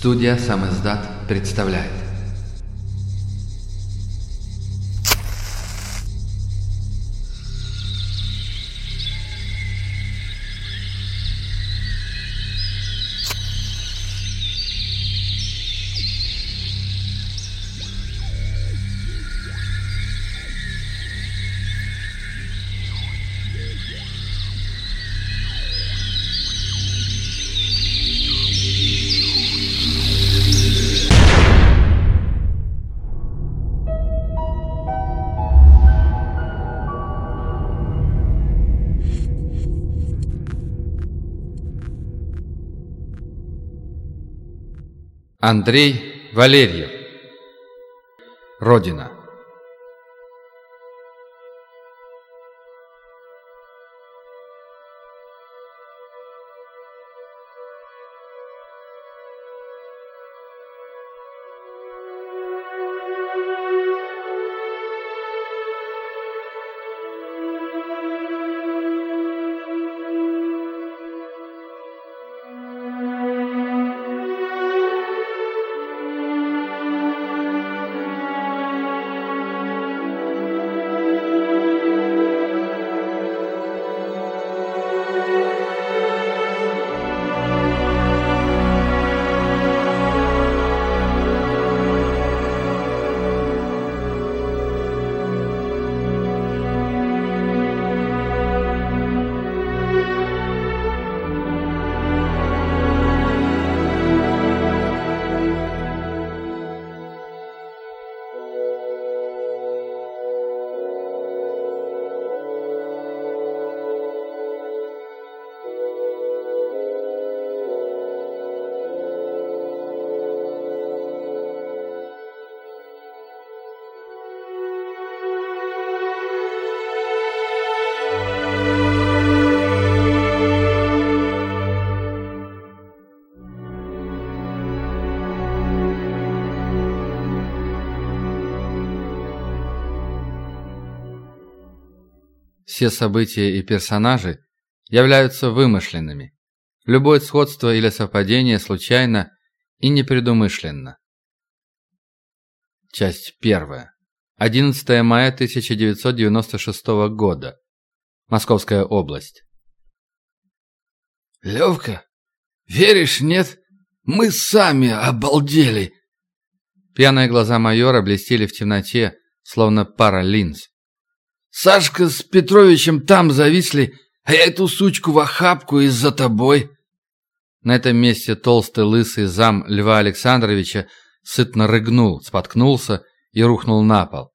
Студия «Сам издат» представляет Андрей Валерьев. Родина Все события и персонажи являются вымышленными. Любое сходство или совпадение случайно и непредумышленно. Часть первая. 11 мая 1996 года. Московская область. «Левка, веришь, нет? Мы сами обалдели!» Пьяные глаза майора блестели в темноте, словно пара линз. Сашка с Петровичем там зависли, а я эту сучку в охапку из-за тобой». На этом месте толстый лысый зам Льва Александровича сытно рыгнул, споткнулся и рухнул на пол.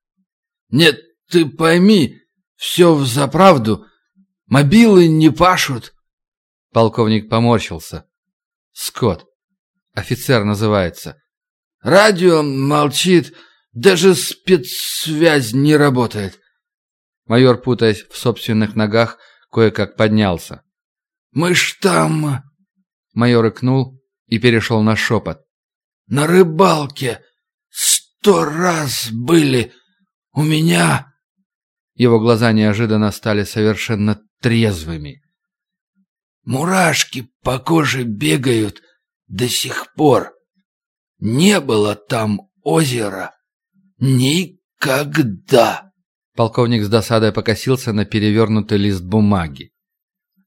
«Нет, ты пойми, все взаправду. Мобилы не пашут». Полковник поморщился. «Скот. Офицер называется». «Радио молчит, даже спецсвязь не работает. Майор, путаясь в собственных ногах, кое-как поднялся. «Мы ж там...» Майор икнул и перешел на шепот. «На рыбалке сто раз были у меня...» Его глаза неожиданно стали совершенно трезвыми. «Мурашки по коже бегают до сих пор. Не было там озера никогда!» Полковник с досадой покосился на перевернутый лист бумаги.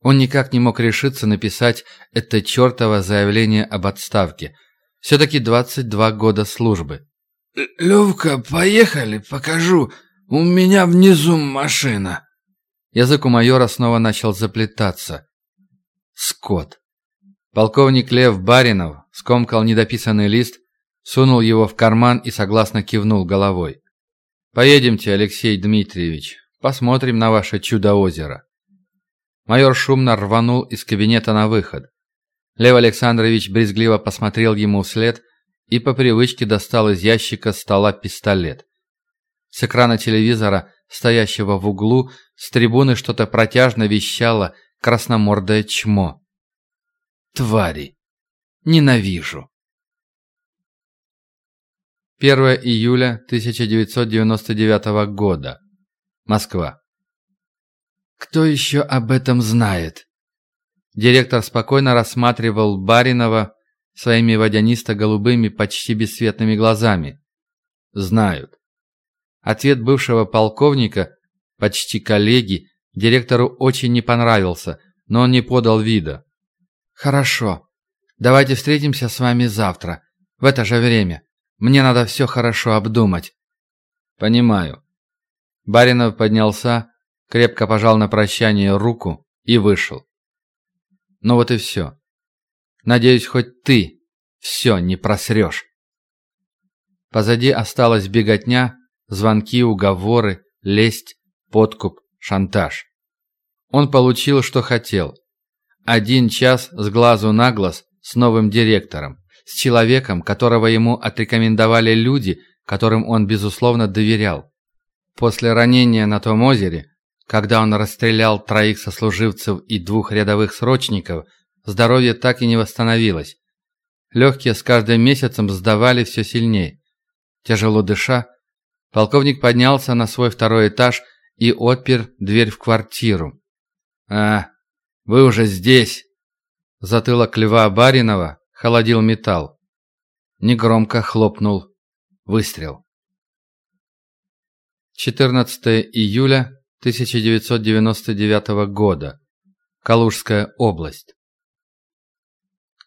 Он никак не мог решиться написать это чертово заявление об отставке. Все-таки 22 года службы. «Левка, поехали, покажу. У меня внизу машина». Язык у майора снова начал заплетаться. Скот. Полковник Лев Баринов скомкал недописанный лист, сунул его в карман и согласно кивнул головой. «Поедемте, Алексей Дмитриевич, посмотрим на ваше чудо-озеро». Майор шумно рванул из кабинета на выход. Лев Александрович брезгливо посмотрел ему вслед и по привычке достал из ящика стола пистолет. С экрана телевизора, стоящего в углу, с трибуны что-то протяжно вещало красномордое чмо. «Твари! Ненавижу!» 1 июля 1999 года. Москва. Кто еще об этом знает? Директор спокойно рассматривал Баринова, своими водянисто-голубыми, почти бесцветными глазами. Знают. Ответ бывшего полковника, почти коллеги, директору очень не понравился, но он не подал вида. «Хорошо. Давайте встретимся с вами завтра, в это же время. Мне надо все хорошо обдумать». «Понимаю». Баринов поднялся, крепко пожал на прощание руку и вышел. Ну вот и все. Надеюсь, хоть ты все не просрешь. Позади осталась беготня, звонки, уговоры, лесть, подкуп, шантаж. Он получил, что хотел. Один час с глазу на глаз с новым директором, с человеком, которого ему отрекомендовали люди, которым он, безусловно, доверял. После ранения на том озере, когда он расстрелял троих сослуживцев и двух рядовых срочников, здоровье так и не восстановилось. Легкие с каждым месяцем сдавали все сильнее. Тяжело дыша, полковник поднялся на свой второй этаж и отпер дверь в квартиру. «А, вы уже здесь!» Затылок льва Баринова холодил металл. Негромко хлопнул выстрел. 14 июля 1999 года. Калужская область.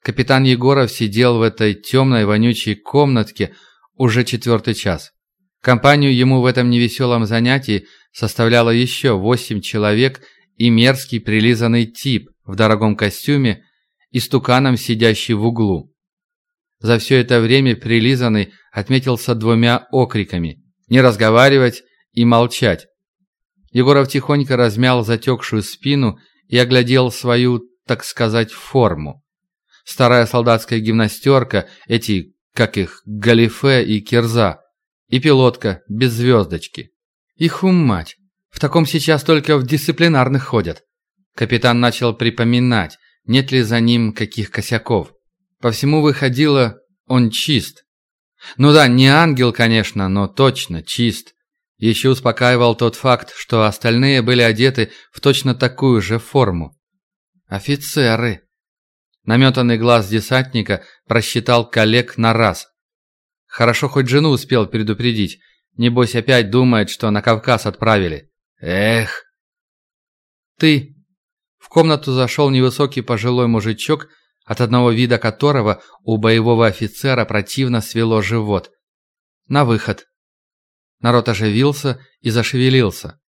Капитан Егоров сидел в этой темной вонючей комнатке уже четвертый час. Компанию ему в этом невеселом занятии составляло еще восемь человек и мерзкий прилизанный тип в дорогом костюме и стуканом, сидящий в углу. За все это время прилизанный отметился двумя окриками «Не разговаривать!» и «Молчать!». Егоров тихонько размял затекшую спину и оглядел свою, так сказать, форму. Старая солдатская гимнастерка, эти, как их, галифе и кирза, и пилотка без звездочки. Их мать! В таком сейчас только в дисциплинарных ходят. Капитан начал припоминать, нет ли за ним каких косяков. По всему выходило, он чист. Ну да, не ангел, конечно, но точно чист. Еще успокаивал тот факт, что остальные были одеты в точно такую же форму. Офицеры. Наметанный глаз десантника просчитал коллег на раз. Хорошо хоть жену успел предупредить. Небось опять думает, что на Кавказ отправили. Эх. Ты. Комнату зашел невысокий пожилой мужичок, от одного вида которого у боевого офицера противно свело живот. На выход. Народ оживился и зашевелился.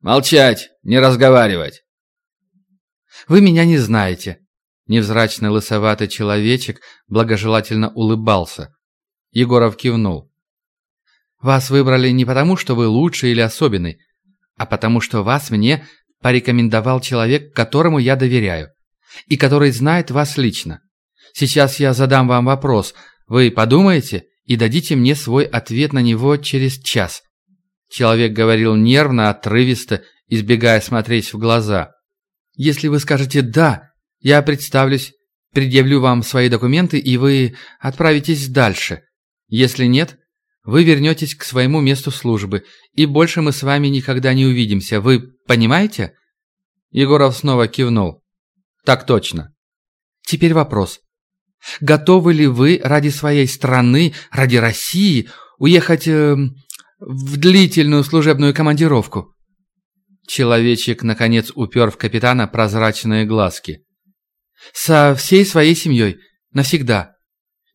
«Молчать! Не разговаривать!» «Вы меня не знаете!» Невзрачный лысоватый человечек благожелательно улыбался. Егоров кивнул. «Вас выбрали не потому, что вы лучший или особенный, а потому что вас мне порекомендовал человек, которому я доверяю, и который знает вас лично. Сейчас я задам вам вопрос, вы подумаете и дадите мне свой ответ на него через час». Человек говорил нервно, отрывисто, избегая смотреть в глаза. «Если вы скажете «да», я представлюсь, предъявлю вам свои документы, и вы отправитесь дальше. Если нет, вы вернетесь к своему месту службы, и больше мы с вами никогда не увидимся. Вы понимаете?» Егоров снова кивнул. «Так точно». «Теперь вопрос. Готовы ли вы ради своей страны, ради России, уехать э, в длительную служебную командировку?» Человечек, наконец, упер в капитана прозрачные глазки. «Со всей своей семьей. Навсегда.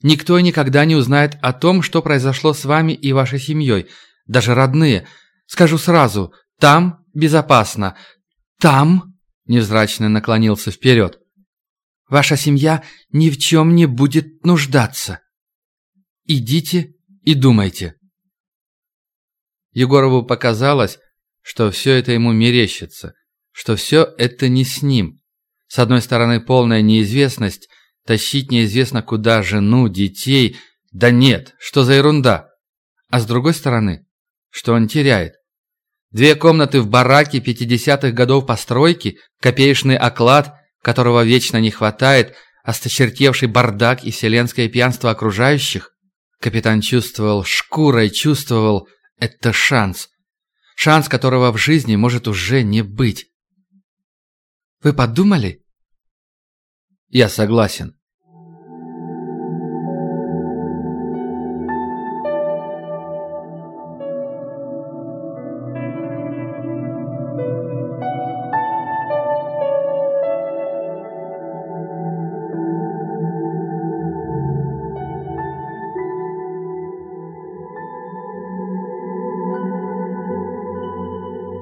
Никто никогда не узнает о том, что произошло с вами и вашей семьей. Даже родные. Скажу сразу, там безопасно. Там...» Невзрачно наклонился вперед. «Ваша семья ни в чем не будет нуждаться. Идите и думайте». Егорову показалось, что все это ему мерещится, что все это не с ним. С одной стороны, полная неизвестность, Тащить неизвестно куда жену, детей. Да нет, что за ерунда. А с другой стороны, что он теряет? Две комнаты в бараке 50-х годов постройки, копеечный оклад, которого вечно не хватает, осточертевший бардак и вселенское пьянство окружающих. Капитан чувствовал, шкурой чувствовал, это шанс. Шанс, которого в жизни может уже не быть. «Вы подумали?» «Я согласен.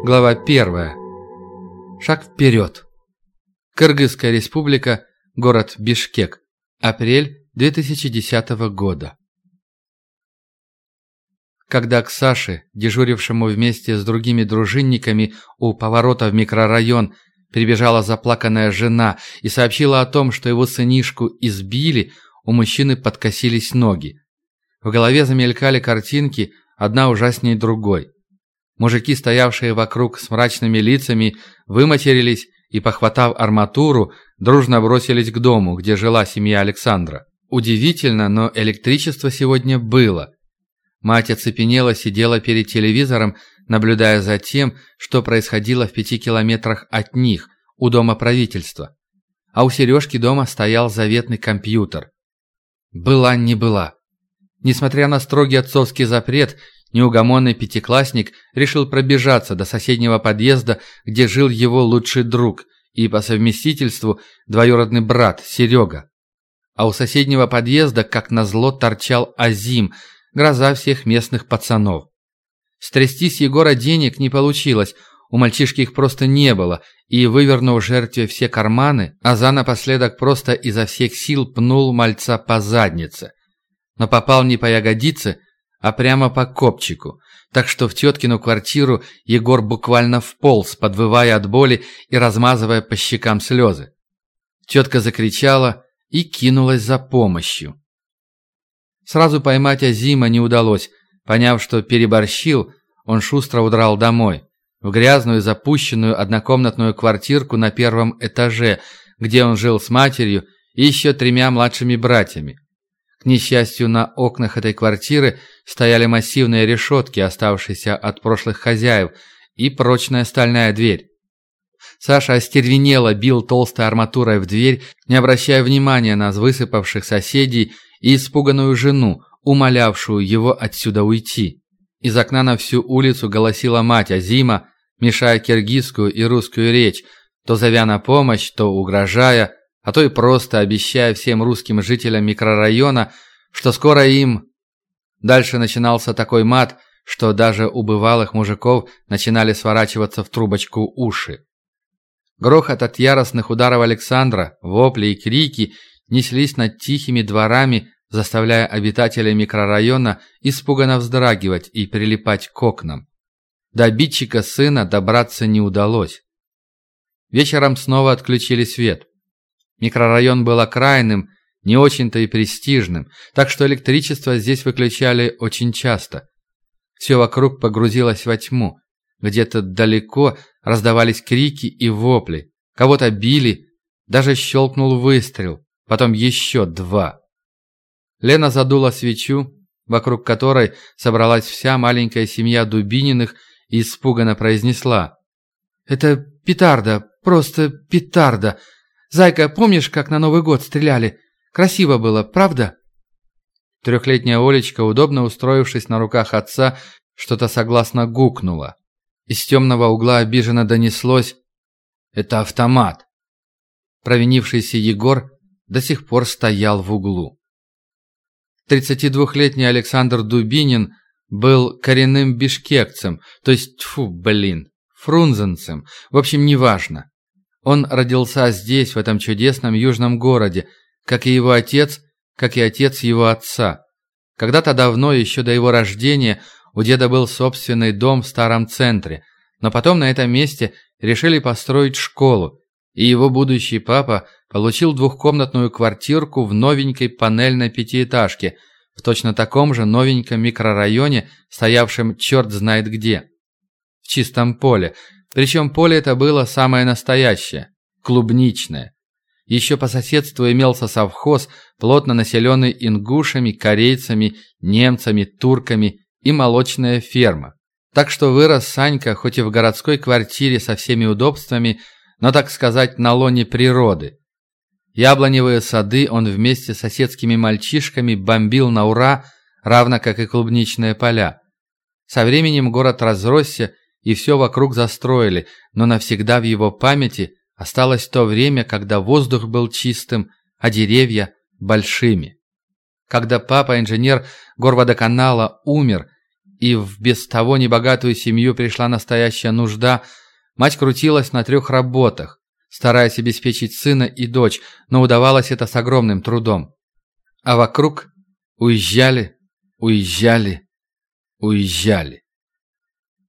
Глава 1. Шаг вперед. Кыргызская республика, город Бишкек. Апрель 2010 года. Когда к Саше, дежурившему вместе с другими дружинниками у поворота в микрорайон, прибежала заплаканная жена и сообщила о том, что его сынишку избили, у мужчины подкосились ноги. В голове замелькали картинки, одна ужаснее другой. Мужики, стоявшие вокруг с мрачными лицами, выматерились и, похватав арматуру, дружно бросились к дому, где жила семья Александра. Удивительно, но электричество сегодня было. Мать оцепенела сидела перед телевизором, наблюдая за тем, что происходило в пяти километрах от них, у дома правительства. А у Сережки дома стоял заветный компьютер. Была не была. Несмотря на строгий отцовский запрет, Неугомонный пятиклассник решил пробежаться до соседнего подъезда, где жил его лучший друг и по совместительству двоюродный брат Серега. А у соседнего подъезда, как назло, торчал Азим, гроза всех местных пацанов. Стрясти с Егора денег не получилось, у мальчишки их просто не было, и, вывернув жертве все карманы, Аза напоследок просто изо всех сил пнул мальца по заднице. Но попал не по ягодице, а прямо по копчику, так что в теткину квартиру Егор буквально вполз, подвывая от боли и размазывая по щекам слезы. Тетка закричала и кинулась за помощью. Сразу поймать Азима не удалось. Поняв, что переборщил, он шустро удрал домой, в грязную запущенную однокомнатную квартирку на первом этаже, где он жил с матерью и еще тремя младшими братьями. К несчастью, на окнах этой квартиры стояли массивные решетки, оставшиеся от прошлых хозяев, и прочная стальная дверь. Саша остервенело бил толстой арматурой в дверь, не обращая внимания на высыпавших соседей и испуганную жену, умолявшую его отсюда уйти. Из окна на всю улицу голосила мать Азима, мешая киргизскую и русскую речь, то зовя на помощь, то угрожая, а то и просто обещая всем русским жителям микрорайона, что скоро им... Дальше начинался такой мат, что даже у бывалых мужиков начинали сворачиваться в трубочку уши. Грохот от яростных ударов Александра, вопли и крики неслись над тихими дворами, заставляя обитателей микрорайона испуганно вздрагивать и прилипать к окнам. До обидчика сына добраться не удалось. Вечером снова отключили свет. Микрорайон был окраинным, не очень-то и престижным, так что электричество здесь выключали очень часто. Все вокруг погрузилось во тьму. Где-то далеко раздавались крики и вопли. Кого-то били, даже щелкнул выстрел, потом еще два. Лена задула свечу, вокруг которой собралась вся маленькая семья Дубининых и испуганно произнесла. «Это петарда, просто петарда!» Зайка, помнишь, как на Новый год стреляли? Красиво было, правда?» Трехлетняя Олечка, удобно устроившись на руках отца, что-то согласно гукнула. Из темного угла обиженно донеслось «Это автомат». Провинившийся Егор до сих пор стоял в углу. 32-летний Александр Дубинин был коренным бишкекцем, то есть, фу, блин, фрунзенцем, в общем, неважно. Он родился здесь, в этом чудесном южном городе, как и его отец, как и отец его отца. Когда-то давно, еще до его рождения, у деда был собственный дом в старом центре, но потом на этом месте решили построить школу, и его будущий папа получил двухкомнатную квартирку в новенькой панельной пятиэтажке, в точно таком же новеньком микрорайоне, стоявшем черт знает где. В чистом поле – причем поле это было самое настоящее, клубничное. Еще по соседству имелся совхоз, плотно населенный ингушами, корейцами, немцами, турками и молочная ферма. Так что вырос Санька хоть и в городской квартире со всеми удобствами, но, так сказать, на лоне природы. Яблоневые сады он вместе с соседскими мальчишками бомбил на ура, равно как и клубничные поля. Со временем город разросся и все вокруг застроили, но навсегда в его памяти осталось то время, когда воздух был чистым, а деревья – большими. Когда папа, инженер горводоканала, умер, и в без того небогатую семью пришла настоящая нужда, мать крутилась на трех работах, стараясь обеспечить сына и дочь, но удавалось это с огромным трудом. А вокруг уезжали, уезжали, уезжали.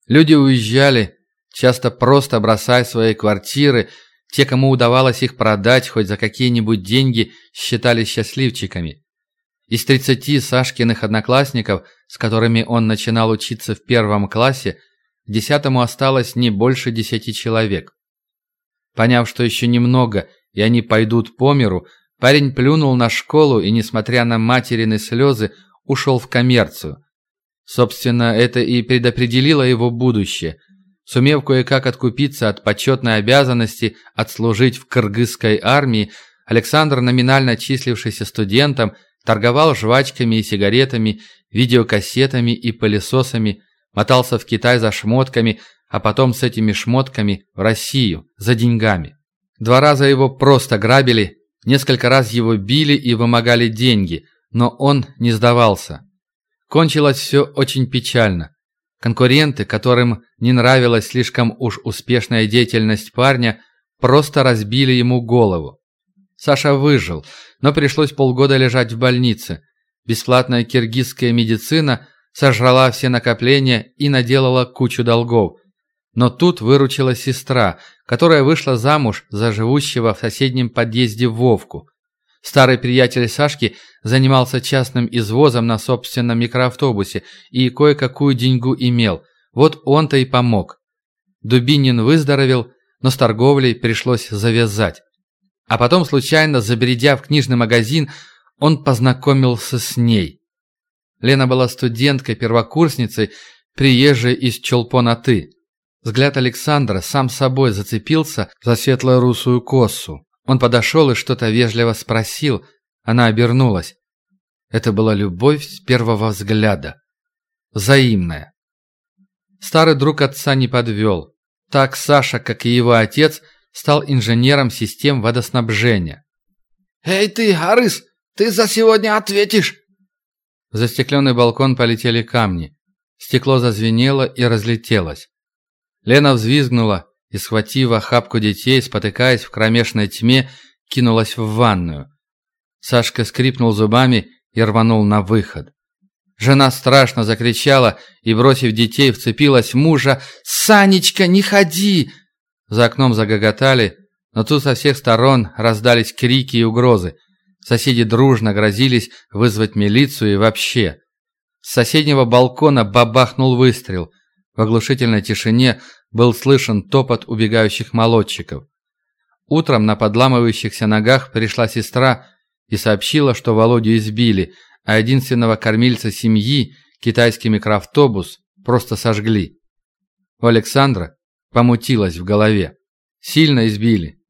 Люди уезжали, часто просто бросая свои квартиры, те, кому удавалось их продать хоть за какие-нибудь деньги, считались счастливчиками. Из тридцати Сашкиных одноклассников, с которыми он начинал учиться в первом классе, десятому осталось не больше десяти человек. Поняв, что еще немного, и они пойдут по миру, парень плюнул на школу и, несмотря на материны слезы, ушел в коммерцию. Собственно, это и предопределило его будущее. Сумев кое-как откупиться от почетной обязанности отслужить в кыргызской армии, Александр, номинально числившийся студентом, торговал жвачками и сигаретами, видеокассетами и пылесосами, мотался в Китай за шмотками, а потом с этими шмотками в Россию, за деньгами. Два раза его просто грабили, несколько раз его били и вымогали деньги, но он не сдавался. Кончилось все очень печально. Конкуренты, которым не нравилась слишком уж успешная деятельность парня, просто разбили ему голову. Саша выжил, но пришлось полгода лежать в больнице. Бесплатная киргизская медицина сожрала все накопления и наделала кучу долгов. Но тут выручила сестра, которая вышла замуж за живущего в соседнем подъезде Вовку. Старый приятель Сашки занимался частным извозом на собственном микроавтобусе и кое-какую деньгу имел. Вот он-то и помог. Дубинин выздоровел, но с торговлей пришлось завязать. А потом, случайно забредя в книжный магазин, он познакомился с ней. Лена была студенткой, первокурсницей, приезжей из Чолпонаты. Взгляд Александра сам собой зацепился за светло-русую косу. Он подошел и что-то вежливо спросил. Она обернулась. Это была любовь с первого взгляда. Взаимная. Старый друг отца не подвел. Так Саша, как и его отец, стал инженером систем водоснабжения. «Эй ты, Арыс, ты за сегодня ответишь!» В застекленный балкон полетели камни. Стекло зазвенело и разлетелось. Лена взвизгнула, и, схватив охапку детей, спотыкаясь в кромешной тьме, кинулась в ванную. Сашка скрипнул зубами и рванул на выход. Жена страшно закричала и, бросив детей, вцепилась в мужа. «Санечка, не ходи!» За окном загоготали, но тут со всех сторон раздались крики и угрозы. Соседи дружно грозились вызвать милицию и вообще. С соседнего балкона бабахнул выстрел. В оглушительной тишине был слышен топот убегающих молодчиков. Утром на подламывающихся ногах пришла сестра и сообщила, что Володю избили, а единственного кормильца семьи, китайский микроавтобус, просто сожгли. У Александра помутилось в голове. Сильно избили.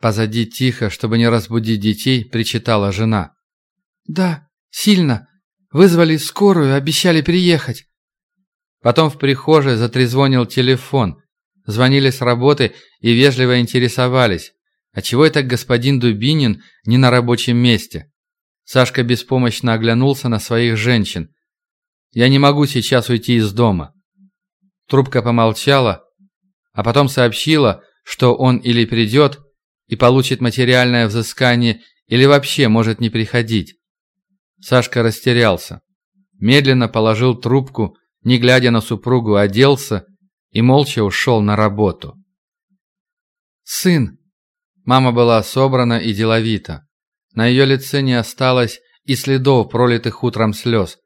Позади тихо, чтобы не разбудить детей, причитала жена. «Да, сильно. Вызвали скорую, обещали приехать». Потом в прихожей затрезвонил телефон. Звонили с работы и вежливо интересовались, а чего это господин Дубинин не на рабочем месте? Сашка беспомощно оглянулся на своих женщин. «Я не могу сейчас уйти из дома». Трубка помолчала, а потом сообщила, что он или придет и получит материальное взыскание, или вообще может не приходить. Сашка растерялся. Медленно положил трубку, не глядя на супругу, оделся и молча ушел на работу. «Сын!» Мама была собрана и деловита. На ее лице не осталось и следов пролитых утром слез.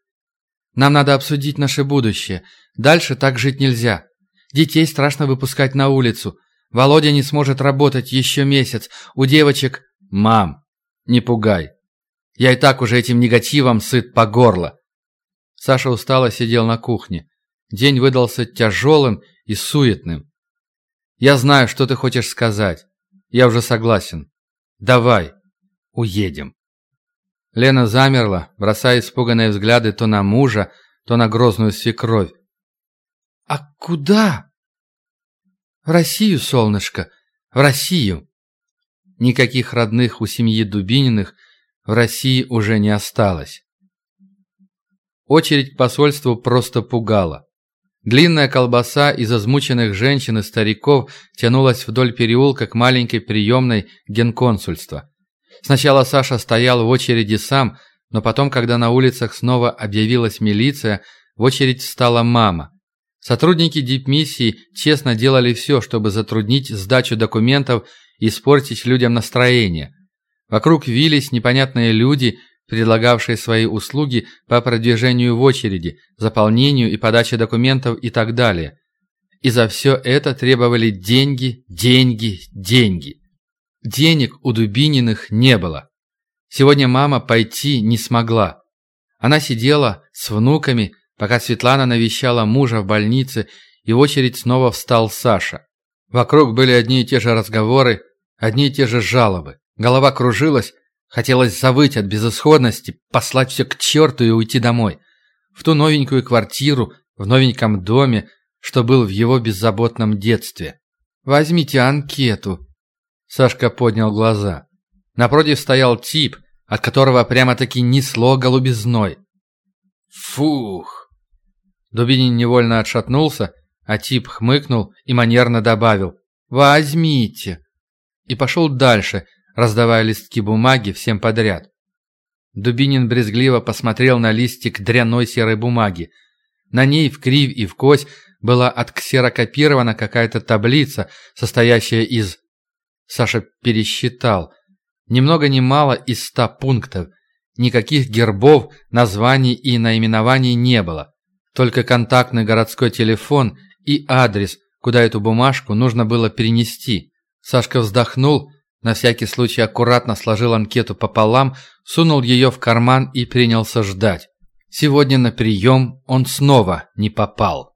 «Нам надо обсудить наше будущее. Дальше так жить нельзя. Детей страшно выпускать на улицу. Володя не сможет работать еще месяц. У девочек...» «Мам, не пугай. Я и так уже этим негативом сыт по горло». Саша устало сидел на кухне. День выдался тяжелым и суетным. «Я знаю, что ты хочешь сказать. Я уже согласен. Давай, уедем». Лена замерла, бросая испуганные взгляды то на мужа, то на грозную свекровь. «А куда?» «В Россию, солнышко, в Россию!» Никаких родных у семьи Дубининых в России уже не осталось. Очередь к посольству просто пугала. Длинная колбаса из измученных женщин и стариков тянулась вдоль переулка к маленькой приемной генконсульства. Сначала Саша стоял в очереди сам, но потом, когда на улицах снова объявилась милиция, в очередь встала мама. Сотрудники дипмиссии честно делали все, чтобы затруднить сдачу документов и испортить людям настроение. Вокруг вились непонятные люди, предлагавшие свои услуги по продвижению в очереди, заполнению и подаче документов и так далее. И за все это требовали деньги, деньги, деньги. Денег у Дубининых не было. Сегодня мама пойти не смогла. Она сидела с внуками, пока Светлана навещала мужа в больнице, и в очередь снова встал Саша. Вокруг были одни и те же разговоры, одни и те же жалобы. Голова кружилась, хотелось завыть от безысходности, послать все к черту и уйти домой. В ту новенькую квартиру, в новеньком доме, что был в его беззаботном детстве. «Возьмите анкету», Сашка поднял глаза. Напротив стоял тип, от которого прямо-таки несло голубизной. «Фух!» Дубинин невольно отшатнулся, а тип хмыкнул и манерно добавил «Возьмите!» и пошел дальше, раздавая листки бумаги всем подряд. Дубинин брезгливо посмотрел на листик дряной серой бумаги. На ней в кривь и в кось была отксерокопирована какая-то таблица, состоящая из Саша пересчитал. Ни много ни мало из ста пунктов. Никаких гербов, названий и наименований не было. Только контактный городской телефон и адрес, куда эту бумажку нужно было перенести. Сашка вздохнул, на всякий случай аккуратно сложил анкету пополам, сунул ее в карман и принялся ждать. Сегодня на прием он снова не попал.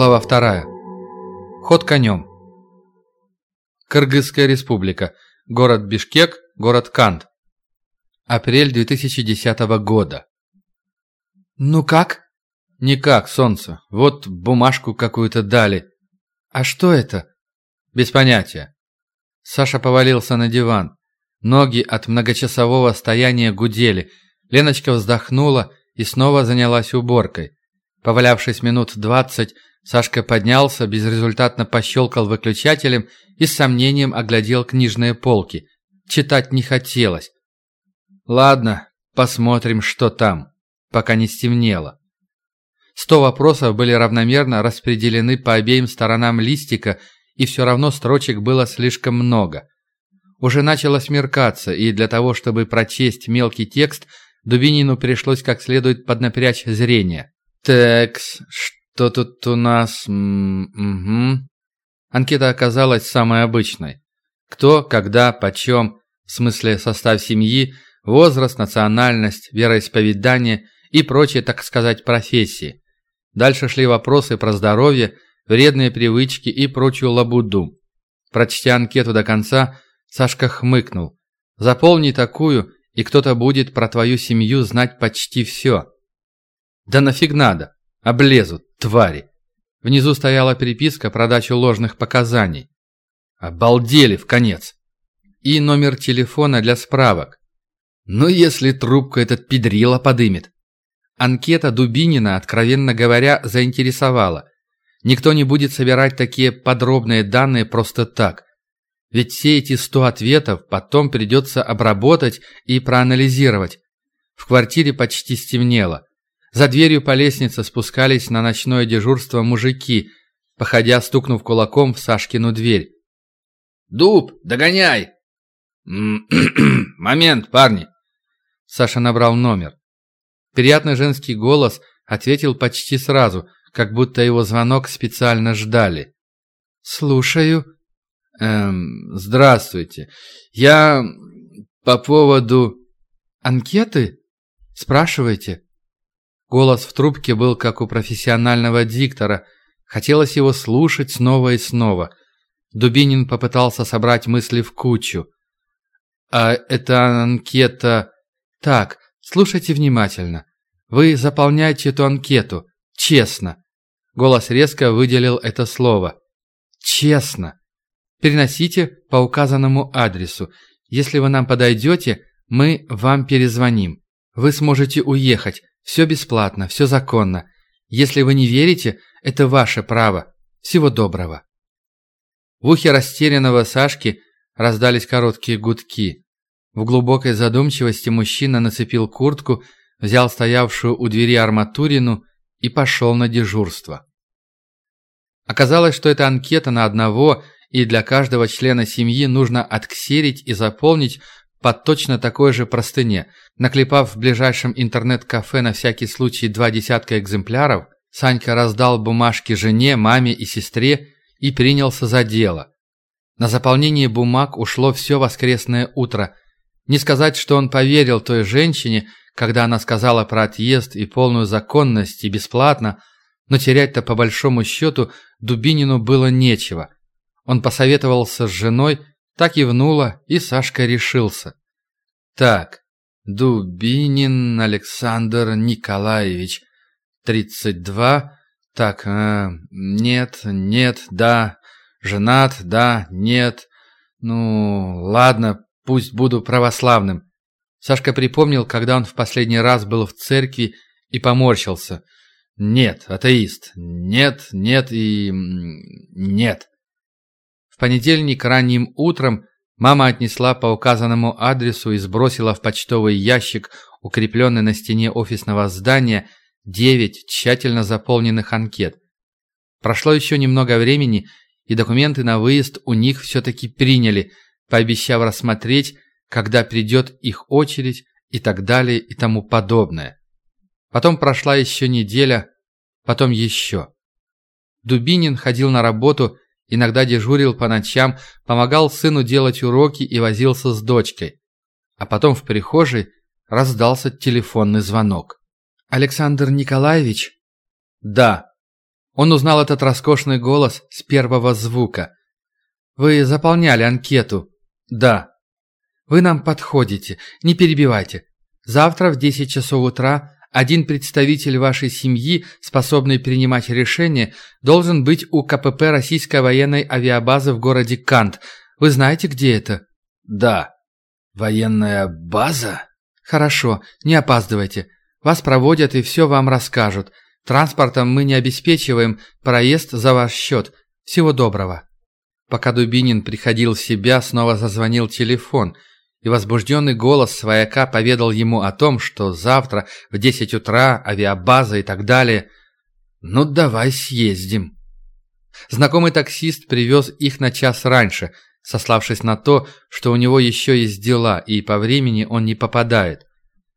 Глава вторая. Ход конем. Кыргызская республика. Город Бишкек, город Кант. Апрель 2010 года. «Ну как?» «Никак, солнце. Вот бумажку какую-то дали». «А что это?» «Без понятия». Саша повалился на диван. Ноги от многочасового стояния гудели. Леночка вздохнула и снова занялась уборкой. Повалявшись минут двадцать, Сашка поднялся, безрезультатно пощелкал выключателем и с сомнением оглядел книжные полки. Читать не хотелось. Ладно, посмотрим, что там, пока не стемнело. Сто вопросов были равномерно распределены по обеим сторонам листика, и все равно строчек было слишком много. Уже начало смеркаться, и для того, чтобы прочесть мелкий текст, Дубинину пришлось как следует поднапрячь зрение. «Текс, что?» Что тут у нас? угу. Анкета оказалась самой обычной. Кто, когда, почем, в смысле состав семьи, возраст, национальность, вероисповедание и прочие, так сказать, профессии. Дальше шли вопросы про здоровье, вредные привычки и прочую лабуду. Прочтя анкету до конца, Сашка хмыкнул. «Заполни такую, и кто-то будет про твою семью знать почти все». «Да нафиг надо? Облезут, твари. Внизу стояла переписка про дачу ложных показаний. Обалдели в конец. И номер телефона для справок. Ну, если трубку этот педрила подымет. Анкета Дубинина, откровенно говоря, заинтересовала. Никто не будет собирать такие подробные данные просто так. Ведь все эти сто ответов потом придется обработать и проанализировать. В квартире почти стемнело. За дверью по лестнице спускались на ночное дежурство мужики, походя стукнув кулаком в Сашкину дверь. «Дуб, догоняй!» «Момент, парни!» Саша набрал номер. Приятный женский голос ответил почти сразу, как будто его звонок специально ждали. «Слушаю». «Эм, здравствуйте. Я по поводу...» «Анкеты? Спрашивайте». Голос в трубке был как у профессионального диктора. Хотелось его слушать снова и снова. Дубинин попытался собрать мысли в кучу. «А эта анкета...» «Так, слушайте внимательно. Вы заполняете эту анкету. Честно». Голос резко выделил это слово. «Честно. Переносите по указанному адресу. Если вы нам подойдете, мы вам перезвоним. Вы сможете уехать. Все бесплатно, все законно. Если вы не верите, это ваше право. Всего доброго». В ухе растерянного Сашки раздались короткие гудки. В глубокой задумчивости мужчина нацепил куртку, взял стоявшую у двери арматурину и пошел на дежурство. Оказалось, что это анкета на одного, и для каждого члена семьи нужно отксерить и заполнить под точно такой же простыне. Наклепав в ближайшем интернет-кафе на всякий случай два десятка экземпляров, Санька раздал бумажки жене, маме и сестре и принялся за дело. На заполнение бумаг ушло все воскресное утро. Не сказать, что он поверил той женщине, когда она сказала про отъезд и полную законность и бесплатно, но терять-то по большому счету Дубинину было нечего. Он посоветовался с женой, так и внула, и Сашка решился. Так, Дубинин Александр Николаевич, 32, так, э, нет, нет, да, женат, да, нет. Ну, ладно, пусть буду православным. Сашка припомнил, когда он в последний раз был в церкви и поморщился. Нет, атеист. Нет, нет и... нет. Понедельник ранним утром мама отнесла по указанному адресу и сбросила в почтовый ящик, укрепленный на стене офисного здания, девять тщательно заполненных анкет. Прошло еще немного времени, и документы на выезд у них все-таки приняли, пообещав рассмотреть, когда придет их очередь и так далее и тому подобное. Потом прошла еще неделя, потом еще. Дубинин ходил на работу, иногда дежурил по ночам, помогал сыну делать уроки и возился с дочкой. А потом в прихожей раздался телефонный звонок. «Александр Николаевич?» «Да». Он узнал этот роскошный голос с первого звука. «Вы заполняли анкету?» «Да». «Вы нам подходите, не перебивайте. Завтра в 10 часов утра один представитель вашей семьи, способный принимать решения, должен быть у КПП российской военной авиабазы в городе Кант. Вы знаете, где это?» «Да». «Военная база?» «Хорошо, не опаздывайте. Вас проводят и все вам расскажут. Транспортом мы не обеспечиваем, проезд за ваш счет. Всего доброго». Пока Дубинин приходил в себя, снова зазвонил телефон, и возбужденный голос свояка поведал ему о том, что завтра в десять утра авиабаза и так далее. «Ну, давай съездим». Знакомый таксист привез их на час раньше, сославшись на то, что у него еще есть дела, и по времени он не попадает.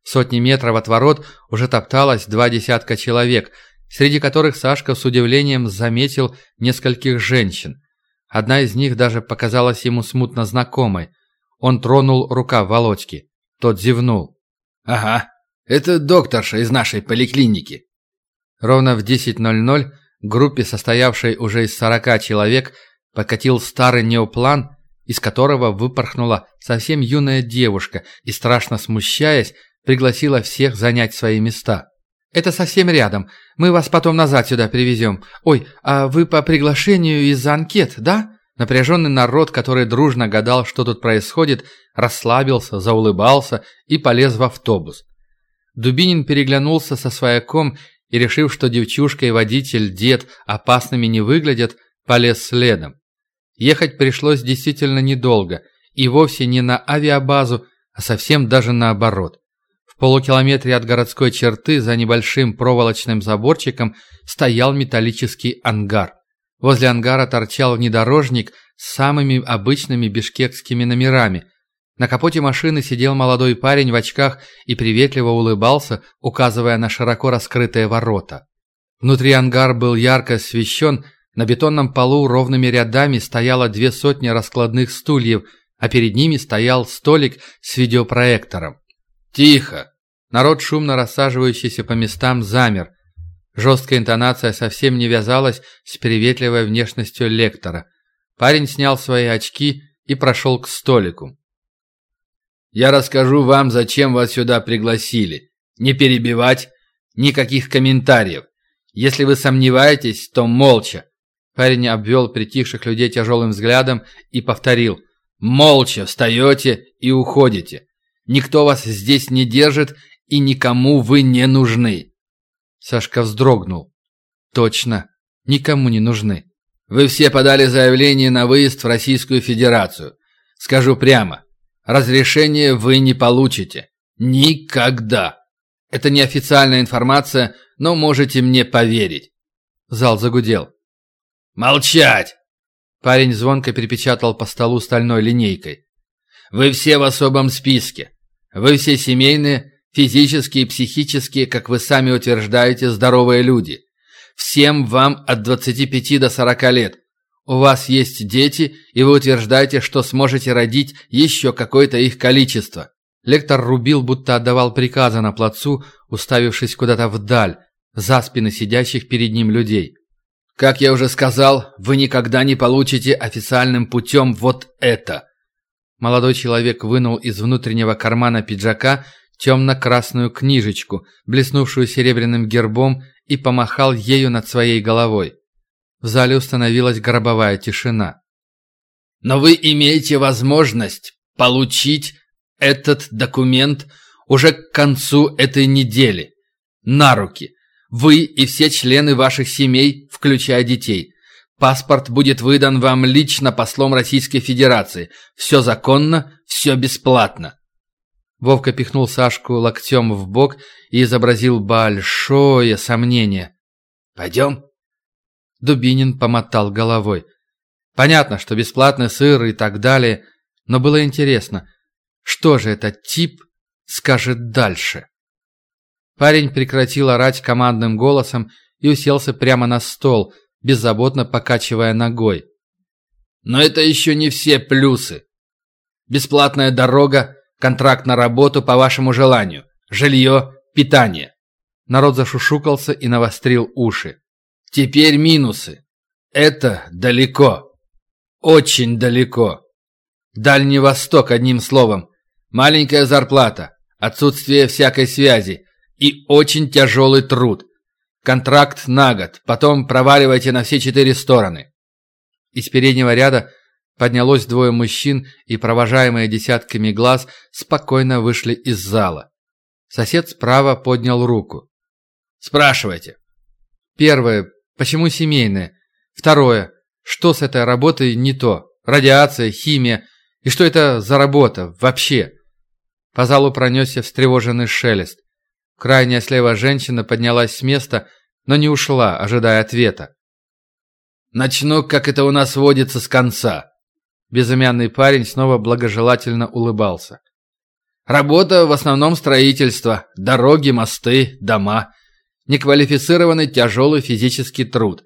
Сотни метров от ворот уже топталось два десятка человек, среди которых Сашка с удивлением заметил нескольких женщин. Одна из них даже показалась ему смутно знакомой. Он тронул рука Володьки. Тот зевнул. «Ага, это докторша из нашей поликлиники». Ровно в 10.00 группе, состоявшей уже из 40 человек, покатил старый неоплан, из которого выпорхнула совсем юная девушка и, страшно смущаясь, Пригласила всех занять свои места. «Это совсем рядом. Мы вас потом назад сюда привезем. Ой, а вы по приглашению из-за анкет, да?» Напряженный народ, который дружно гадал, что тут происходит, расслабился, заулыбался и полез в автобус. Дубинин переглянулся со свояком и, решив, что девчушка и водитель, дед опасными не выглядят, полез следом. Ехать пришлось действительно недолго, и вовсе не на авиабазу, а совсем даже наоборот. В полукилометре от городской черты за небольшим проволочным заборчиком стоял металлический ангар. Возле ангара торчал внедорожник с самыми обычными бишкекскими номерами. На капоте машины сидел молодой парень в очках и приветливо улыбался, указывая на широко раскрытые ворота. Внутри ангар был ярко освещен, на бетонном полу ровными рядами стояло две сотни раскладных стульев, а перед ними стоял столик с видеопроектором. «Тихо!» Народ, шумно рассаживающийся по местам, замер. Жесткая интонация совсем не вязалась с приветливой внешностью лектора. Парень снял свои очки и прошел к столику. «Я расскажу вам, зачем вас сюда пригласили. Не перебивать, никаких комментариев. Если вы сомневаетесь, то молча». Парень обвел притихших людей тяжелым взглядом и повторил. «Молча встаете и уходите. Никто вас здесь не держит, и никому вы не нужны». Сашка вздрогнул. «Точно, никому не нужны». Вы все подали заявление на выезд в Российскую Федерацию. Скажу прямо, разрешение вы не получите. Никогда. Это неофициальная информация, но можете мне поверить. Зал загудел. «Молчать!» Парень звонко перепечатал по столу стальной линейкой. «Вы все в особом списке. Вы все семейные, физические и психические, как вы сами утверждаете, здоровые люди. Всем вам от 25 до 40 лет. У вас есть дети, и вы утверждаете, что сможете родить еще какое-то их количество. Лектор рубил, будто отдавал приказы на плацу, уставившись куда-то вдаль, за спины сидящих перед ним людей. «Как я уже сказал, вы никогда не получите официальным путем вот это!» Молодой человек вынул из внутреннего кармана пиджака темно-красную книжечку, блеснувшую серебряным гербом и помахал ею над своей головой. В зале установилась гробовая тишина. «Но вы имеете возможность получить этот документ уже к концу этой недели. На руки. Вы и все члены ваших семей, включая детей. Паспорт будет выдан вам лично послом Российской Федерации. Все законно, все бесплатно. Вовка пихнул Сашку локтем в бок и изобразил большое сомнение. «Пойдем?» Дубинин помотал головой. Понятно, что бесплатный сыр и так далее, но было интересно, что же этот тип скажет дальше. Парень прекратил орать командным голосом и уселся прямо на стол, беззаботно покачивая ногой. «Но это еще не все плюсы. Бесплатная дорога, Контракт на работу по вашему желанию. Жилье, питание. Народ зашушукался и навострил уши. Теперь минусы. Это далеко. Очень далеко. Дальний Восток, одним словом. Маленькая зарплата, отсутствие всякой связи и очень тяжелый труд. Контракт на год, потом проваливайте на все четыре стороны. Из переднего ряда Поднялось двое мужчин и, провожаемые десятками глаз, спокойно вышли из зала. Сосед справа поднял руку. «Спрашивайте». Первое. Почему семейное? Второе. Что с этой работой не то? Радиация, химия. И что это за работа вообще? По залу пронесся встревоженный шелест. Крайняя слева женщина поднялась с места, но не ушла, ожидая ответа. «Начну, как это у нас водится, с конца. Безымянный парень снова благожелательно улыбался. «Работа в основном строительство, дороги, мосты, дома. Неквалифицированный тяжелый физический труд.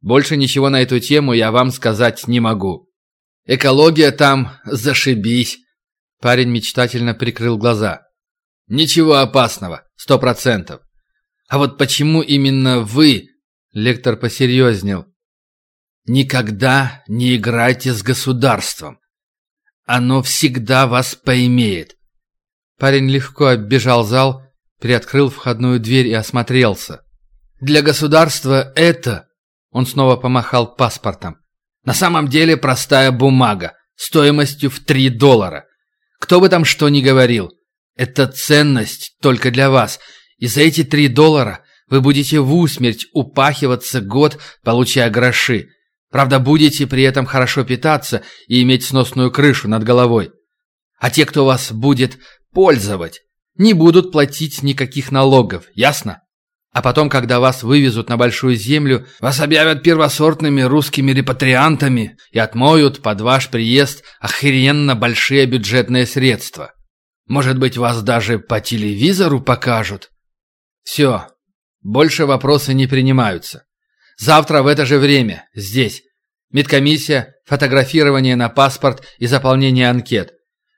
Больше ничего на эту тему я вам сказать не могу. Экология там зашибись». Парень мечтательно прикрыл глаза. «Ничего опасного, сто процентов. А вот почему именно вы...» Лектор посерьезнел. Никогда не играйте с государством. Оно всегда вас поимеет. Парень легко оббежал зал, приоткрыл входную дверь и осмотрелся. Для государства это... Он снова помахал паспортом. На самом деле простая бумага, стоимостью в 3 доллара. Кто бы там что ни говорил, это ценность только для вас. И за эти 3 доллара вы будете в усмерть упахиваться год, получая гроши. Правда, будете при этом хорошо питаться и иметь сносную крышу над головой. А те, кто вас будет пользовать, не будут платить никаких налогов, ясно? А потом, когда вас вывезут на большую землю, вас объявят первосортными русскими репатриантами и отмоют под ваш приезд охрененно большие бюджетные средства. Может быть, вас даже по телевизору покажут? Все. Больше вопросы не принимаются. Завтра в это же время, здесь. Медкомиссия, фотографирование на паспорт и заполнение анкет.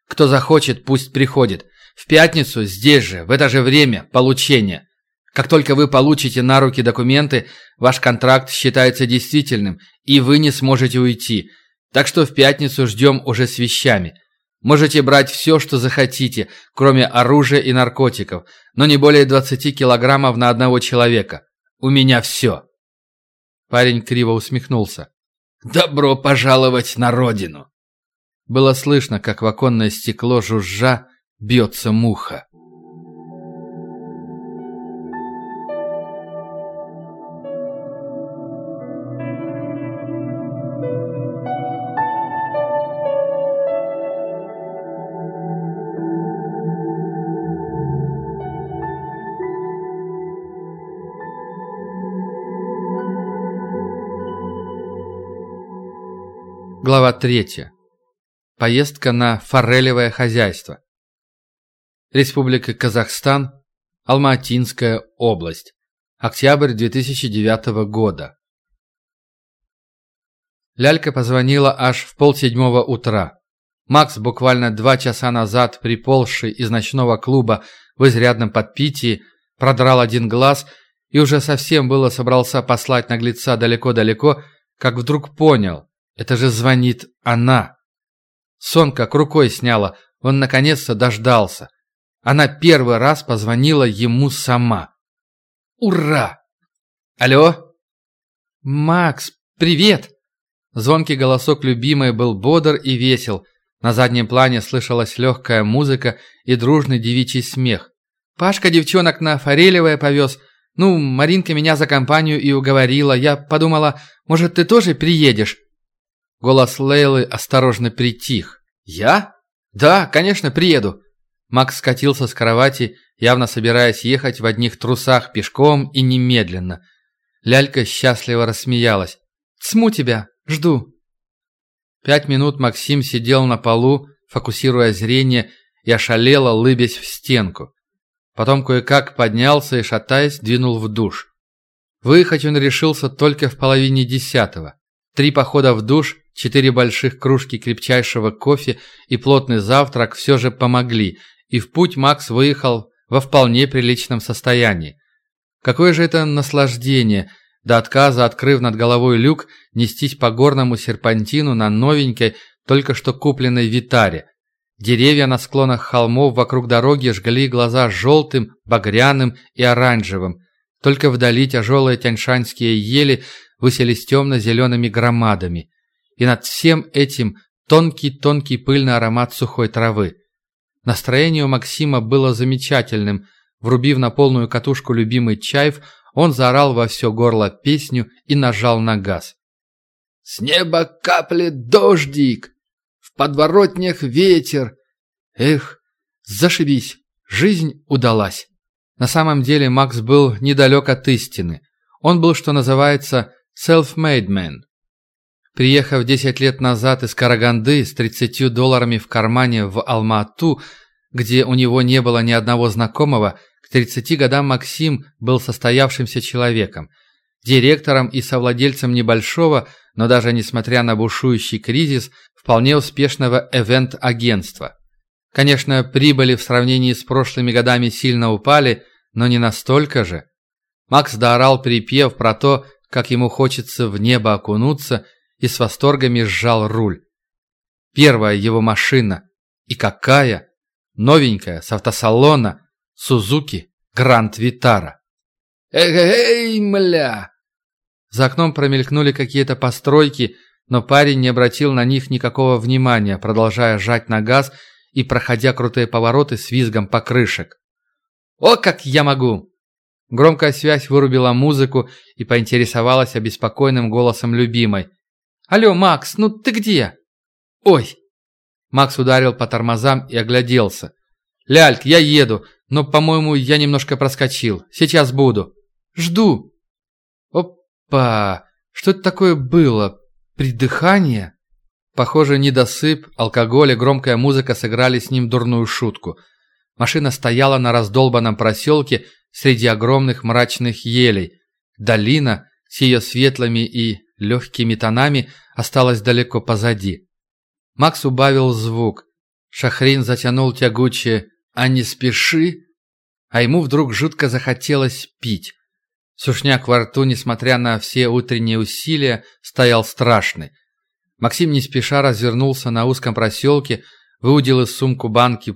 Кто захочет, пусть приходит. В пятницу, здесь же, в это же время, получение. Как только вы получите на руки документы, ваш контракт считается действительным, и вы не сможете уйти. Так что в пятницу ждем уже с вещами. Можете брать все, что захотите, кроме оружия и наркотиков, но не более 20 килограммов на одного человека. У меня все». Парень криво усмехнулся. «Добро пожаловать на родину!» Было слышно, как в оконное стекло жужжа бьется муха. Глава 3. Поездка на форелевое хозяйство. Республика Казахстан, Алматинская область. Октябрь 2009 года. Лялька позвонила аж в полседьмого утра. Макс, буквально два часа назад приползший из ночного клуба в изрядном подпитии, продрал один глаз и уже совсем было собрался послать наглеца далеко-далеко, как вдруг понял – это же звонит она. Сон как рукой сняла, он наконец-то дождался. Она первый раз позвонила ему сама. Ура! Алло? Макс, привет! Звонкий голосок любимой был бодр и весел. На заднем плане слышалась легкая музыка и дружный девичий смех. Пашка девчонок на Форелевое повез. Ну, Маринка меня за компанию и уговорила. Я подумала, может, ты тоже приедешь? Голос Лейлы осторожно притих. «Я? Да, конечно, приеду». Макс скатился с кровати, явно собираясь ехать в одних трусах пешком и немедленно. Лялька счастливо рассмеялась. «Цму тебя, жду». Пять минут Максим сидел на полу, фокусируя зрение, и ошалело, лыбясь в стенку. Потом кое-как поднялся и, шатаясь, двинул в душ. Выехать он решился только в половине десятого. Три похода в душ, четыре больших кружки крепчайшего кофе и плотный завтрак все же помогли, и в путь Макс выехал во вполне приличном состоянии. Какое же это наслаждение, до отказа открыв над головой люк, нестись по горному серпантину на новенькой, только что купленной Витаре. Деревья на склонах холмов вокруг дороги жгли глаза желтым, багряным и оранжевым. Только вдали тяжелые тяньшанские ели высились темно-зелеными громадами. И над всем этим тонкий-тонкий пыльный аромат сухой травы. Настроение у Максима было замечательным. Врубив на полную катушку любимый чайф, он заорал во все горло песню и нажал на газ. «С неба каплет дождик, в подворотнях ветер. Эх, зашибись, жизнь удалась». На самом деле Макс был недалек от истины. Он был, что называется, Self-made man. Приехав 10 лет назад из Караганды с 30 долларами в кармане в Алма-Ату, где у него не было ни одного знакомого, к 30 годам Максим был состоявшимся человеком, директором и совладельцем небольшого, но даже несмотря на бушующий кризис, вполне успешного эвент-агентства. Конечно, прибыли в сравнении с прошлыми годами сильно упали, но не настолько же. Макс доорал припев про то, как ему хочется в небо окунуться, и с восторгами сжал руль. Первая его машина. И какая! Новенькая, с автосалона, Сузуки Гранд Витара. «Эй, мля!» За окном промелькнули какие-то постройки, но парень не обратил на них никакого внимания, продолжая жать на газ и проходя крутые повороты с визгом покрышек. «О, как я могу!» Громкая связь вырубила музыку и поинтересовалась обеспокоенным голосом любимой. «Алло, Макс, ну ты где?» «Ой!» Макс ударил по тормозам и огляделся. «Ляльк, я еду, но, по-моему, я немножко проскочил. Сейчас буду. Жду!» «Опа! Что это такое было? Придыхание?» Похоже, недосып, алкоголь и громкая музыка сыграли с ним дурную шутку. Машина стояла на раздолбанном проселке, среди огромных мрачных елей. Долина с ее светлыми и легкими тонами осталась далеко позади. Макс убавил звук. Шахрин затянул тягучее «А не спеши!» А ему вдруг жутко захотелось пить. Сушняк во рту, несмотря на все утренние усилия, стоял страшный. Максим не спеша развернулся на узком проселке, выудил из сумку банки,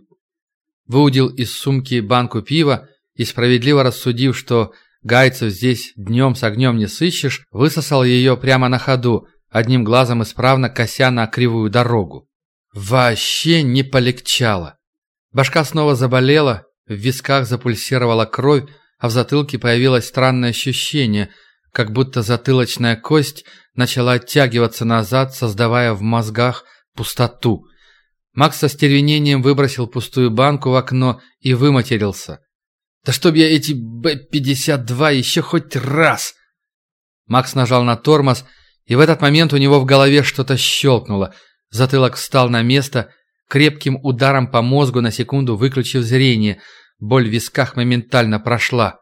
выудил из сумки банку пива и, справедливо рассудив, что гайцев здесь днем с огнем не сыщешь, высосал ее прямо на ходу, одним глазом исправно кося на кривую дорогу. Вообще не полегчало. Башка снова заболела, в висках запульсировала кровь, а в затылке появилось странное ощущение – как будто затылочная кость начала оттягиваться назад, создавая в мозгах пустоту. Макс со стервенением выбросил пустую банку в окно и выматерился. «Да чтоб я эти Б-52 еще хоть раз!» Макс нажал на тормоз, и в этот момент у него в голове что-то щелкнуло. Затылок встал на место, крепким ударом по мозгу на секунду выключив зрение. Боль в висках моментально прошла.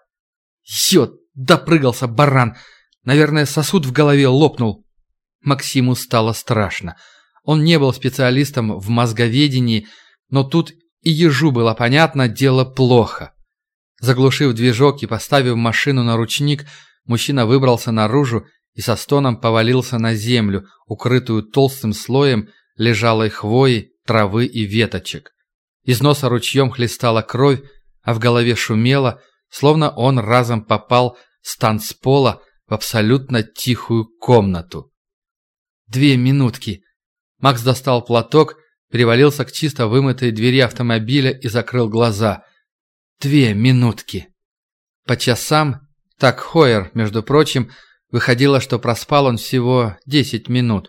«Ё, Допрыгался баран. Наверное, сосуд в голове лопнул. Максиму стало страшно. Он не был специалистом в мозговедении, но тут и ежу было понятно, дело плохо. Заглушив движок и поставив машину на ручник, мужчина выбрался наружу и со стоном повалился на землю, укрытую толстым слоем лежалой хвои, травы и веточек. Из носа ручьем хлестала кровь, а в голове шумело – словно он разом попал с танцпола в абсолютно тихую комнату. Две минутки. Макс достал платок, привалился к чисто вымытой двери автомобиля и закрыл глаза. Две минутки. По часам, так Хойер, между прочим, выходило, что проспал он всего десять минут.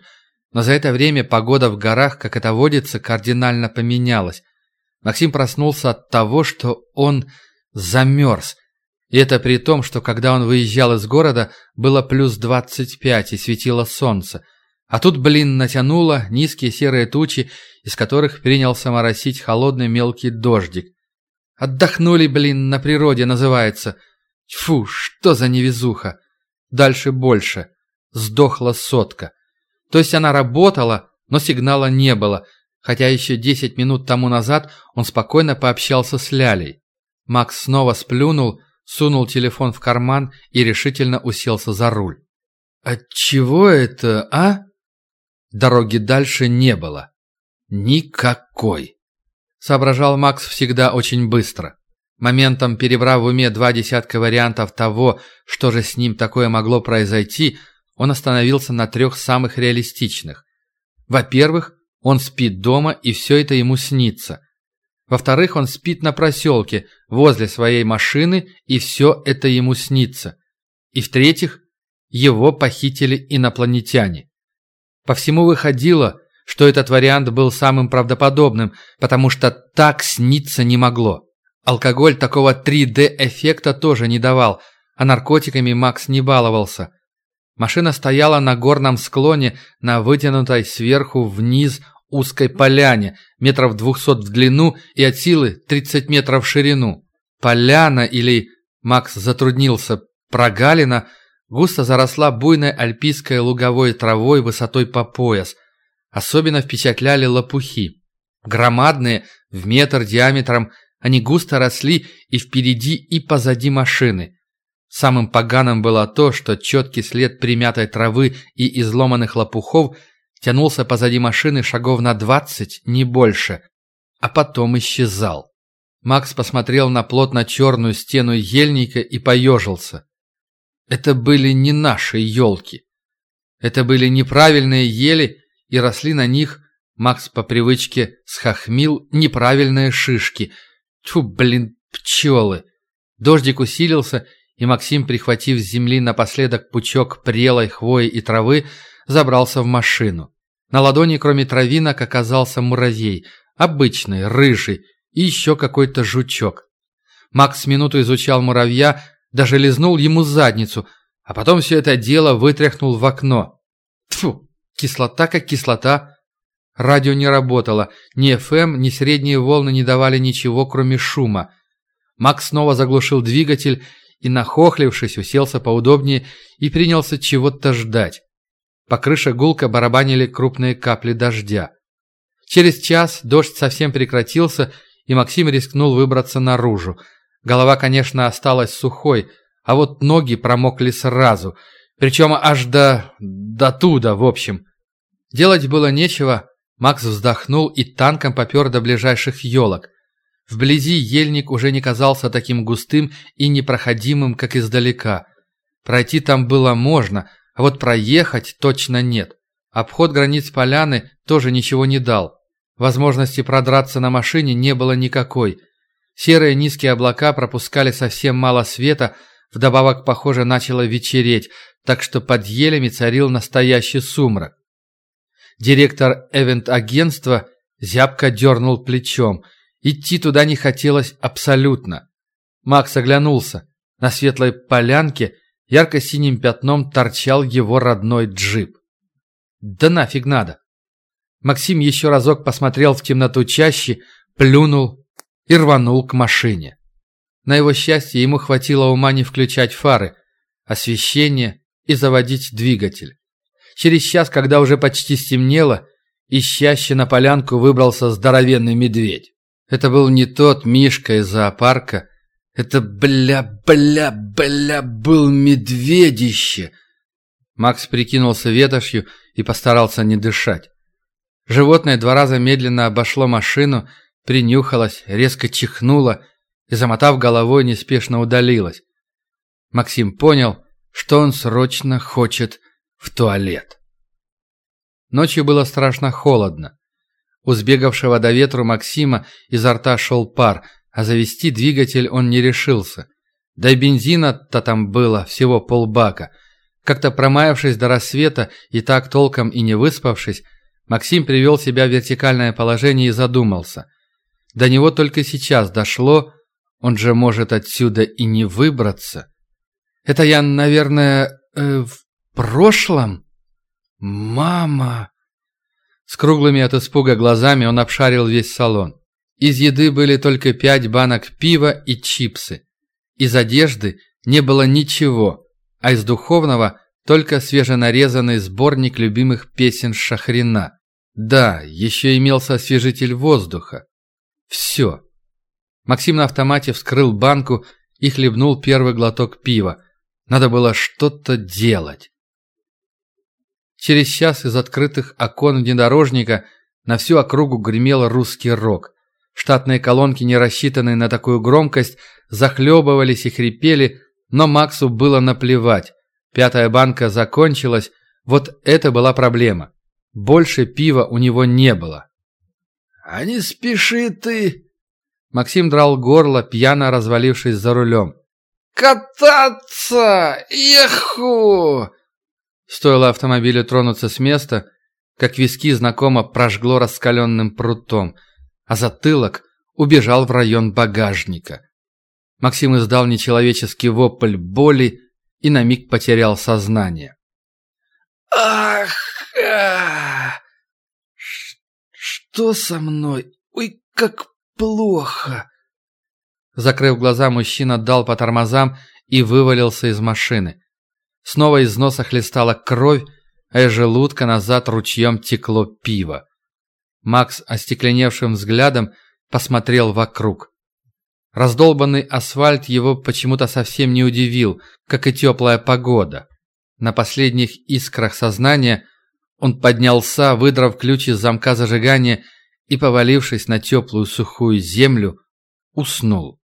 Но за это время погода в горах, как это водится, кардинально поменялась. Максим проснулся от того, что он замерз. И это при том, что когда он выезжал из города, было плюс 25 и светило солнце. А тут, блин, натянуло низкие серые тучи, из которых принялся моросить холодный мелкий дождик. Отдохнули, блин, на природе называется. Фу, что за невезуха. Дальше больше. Сдохла сотка. То есть она работала, но сигнала не было, хотя еще 10 минут тому назад он спокойно пообщался с Лялей. Макс снова сплюнул, сунул телефон в карман и решительно уселся за руль. «Отчего это, а?» Дороги дальше не было. Никакой. Соображал Макс всегда очень быстро. Моментом перебрав в уме два десятка вариантов того, что же с ним такое могло произойти, он остановился на трех самых реалистичных. Во-первых, он спит дома и все это ему снится. Во-вторых, он спит на проселке, возле своей машины, и все это ему снится. И в-третьих, его похитили инопланетяне. По всему выходило, что этот вариант был самым правдоподобным, потому что так сниться не могло. Алкоголь такого 3D-эффекта тоже не давал, а наркотиками Макс не баловался. Машина стояла на горном склоне на вытянутой сверху вниз узкой поляне, метров двухсот в длину и от силы тридцать метров в ширину. Поляна или, Макс затруднился, прогалина, густо заросла буйной альпийской луговой травой высотой по пояс. Особенно впечатляли лопухи. Громадные, в метр диаметром, они густо росли и впереди, и позади машины. Самым поганым было то, что четкий след примятой травы и изломанных лопухов – тянулся позади машины шагов на двадцать, не больше, а потом исчезал. Макс посмотрел на плотно-черную стену ельника и поежился. Это были не наши елки. Это были неправильные ели, и росли на них, Макс по привычке схохмил, неправильные шишки. Тьфу, блин, пчелы. Дождик усилился, и Максим, прихватив с земли напоследок пучок прелой хвои и травы, забрался в машину. На ладони, кроме травинок, оказался муравей, обычный, рыжий, и еще какой-то жучок. Макс минуту изучал муравья, даже лизнул ему задницу, а потом все это дело вытряхнул в окно. Тфу, кислота как кислота. Радио не работало, ни ФМ, ни средние волны не давали ничего, кроме шума. Макс снова заглушил двигатель и, нахохлившись, уселся поудобнее и принялся чего-то ждать. По крыше гулко барабанили крупные капли дождя. Через час дождь совсем прекратился, и Максим рискнул выбраться наружу. Голова, конечно, осталась сухой, а вот ноги промокли сразу, причем аж до... до туда, в общем. Делать было нечего, Макс вздохнул и танком попер до ближайших елок. Вблизи ельник уже не казался таким густым и непроходимым, как издалека. Пройти там было можно, а вот проехать точно нет. Обход границ поляны тоже ничего не дал. Возможности продраться на машине не было никакой. Серые низкие облака пропускали совсем мало света, вдобавок, похоже, начало вечереть, так что под елями царил настоящий сумрак. Директор эвент-агентства зябко дернул плечом. Идти туда не хотелось абсолютно. Макс оглянулся. На светлой полянке ярко-синим пятном торчал его родной джип. Да нафиг надо. Максим еще разок посмотрел в темноту чаще, плюнул и рванул к машине. На его счастье ему хватило ума не включать фары, освещение и заводить двигатель. Через час, когда уже почти стемнело, ищаще на полянку выбрался здоровенный медведь. Это был не тот Мишка из зоопарка, это бля-бля-бля был медведище. Макс прикинулся ветошью и постарался не дышать. Животное два раза медленно обошло машину, принюхалось, резко чихнуло и, замотав головой, неспешно удалилось. Максим понял, что он срочно хочет в туалет. Ночью было страшно холодно. У сбегавшего до ветру Максима изо рта шел пар, а завести двигатель он не решился. Да и бензина-то там было всего полбака. Как-то промаявшись до рассвета и так толком и не выспавшись, Максим привел себя в вертикальное положение и задумался. До него только сейчас дошло, он же может отсюда и не выбраться. Это я, наверное, э, в прошлом? Мама! С круглыми от испуга глазами он обшарил весь салон. Из еды были только пять банок пива и чипсы. Из одежды не было ничего, а из духовного только свеженарезанный сборник любимых песен Шахрина. Да, еще имелся освежитель воздуха. Все. Максим на автомате вскрыл банку и хлебнул первый глоток пива. Надо было что-то делать. Через час из открытых окон внедорожника на всю округу гремел русский рок. Штатные колонки, не рассчитанные на такую громкость, захлебывались и хрипели, но Максу было наплевать. Пятая банка закончилась, вот это была проблема. Больше пива у него не было. «А не спеши ты!» Максим драл горло, пьяно развалившись за рулем. «Кататься! Еху!» Стоило автомобилю тронуться с места, как виски знакомо прожгло раскаленным прутом, а затылок убежал в район багажника. Максим издал нечеловеческий вопль боли и на миг потерял сознание. «Ах! А! Что со мной? Ой, как плохо!» Закрыв глаза, мужчина дал по тормозам и вывалился из машины. Снова из носа хлестала кровь, а из желудка назад ручьем текло пиво. Макс остекленевшим взглядом посмотрел вокруг. Раздолбанный асфальт его почему-то совсем не удивил, как и теплая погода. На последних искрах сознания он поднялся, выдрав ключ из замка зажигания и, повалившись на теплую сухую землю, уснул.